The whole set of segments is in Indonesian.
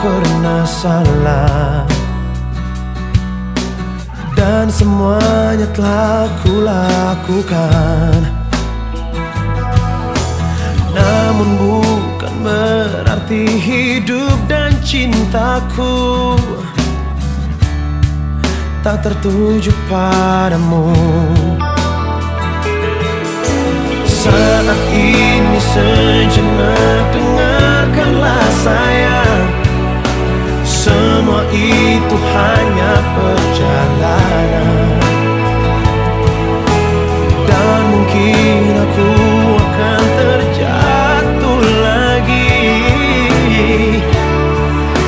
pernah salah. Dan semuanya telah kulakukan Namun bukan berarti hidup dan cintaku Tak tertuju padamu. Saat ini sejenak dengarkanlah Semua itu hanya perjalanan. Dan mungkin aku akan terjatuh lagi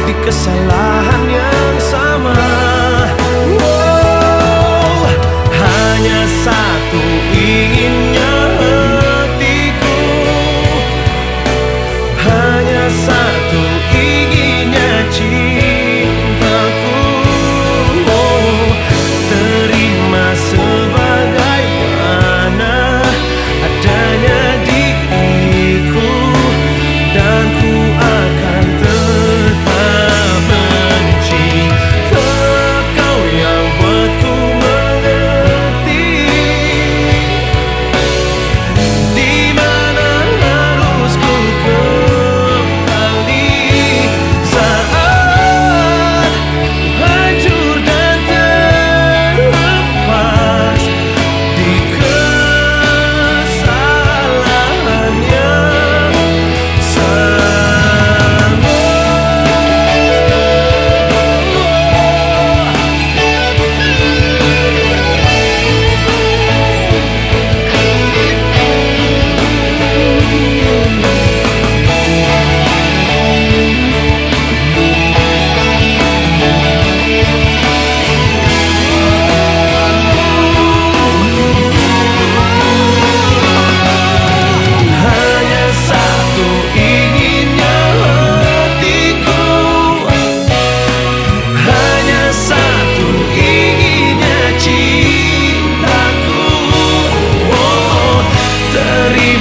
Di kesalahan yang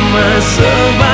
summer so